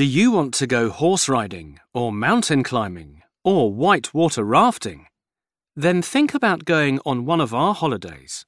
Do you want to go horse riding, or mountain climbing, or white water rafting? Then think about going on one of our holidays.